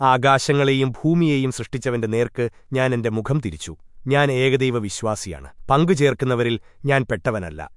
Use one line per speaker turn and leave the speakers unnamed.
ആകാശങ്ങളെയും ഭൂമിയെയും സൃഷ്ടിച്ചവന്റെ നേർക്ക് ഞാൻ എന്റെ മുഖം തിരിച്ചു. ഞാൻ ഏകദൈവ വിശ്വാസിയാണ് പങ്കുചേർക്കുന്നവരിൽ ഞാൻ പെട്ടവനല്ല.